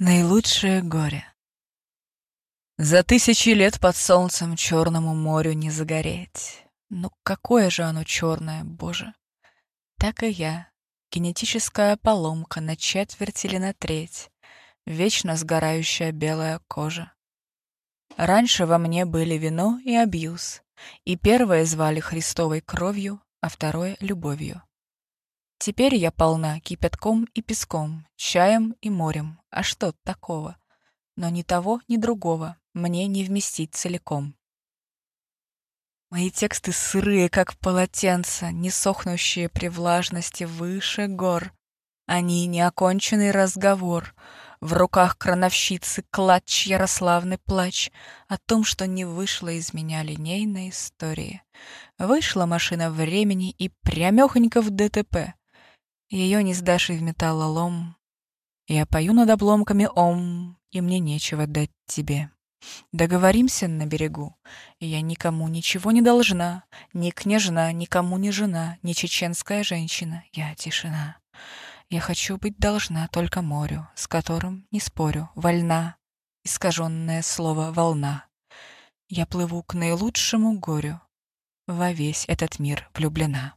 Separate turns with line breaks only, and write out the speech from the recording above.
Наилучшее горе. За тысячи лет под солнцем черному морю не загореть. Ну какое же оно черное, боже. Так и я. Генетическая поломка на четверть или на треть. Вечно сгорающая белая кожа. Раньше во мне были вино и абьюз. И первое звали Христовой кровью, а второе — любовью. Теперь я полна кипятком и песком, чаем и морем. А что такого? Но ни того, ни другого мне не вместить целиком. Мои тексты сырые, как полотенца, не сохнущие при влажности выше гор. Они неоконченный разговор. В руках крановщицы клатч, ярославный плач О том, что не вышла из меня линейная история. Вышла машина времени и прямехонько в ДТП. Ее не сдашь и в металлолом. Я пою над обломками ом, и мне нечего дать тебе. Договоримся на берегу. Я никому ничего не должна, ни княжна, никому не жена, ни чеченская женщина. Я тишина. Я хочу быть должна только морю, с которым, не спорю, вольна, искаженное слово «волна». Я плыву к наилучшему горю, во весь этот мир влюблена.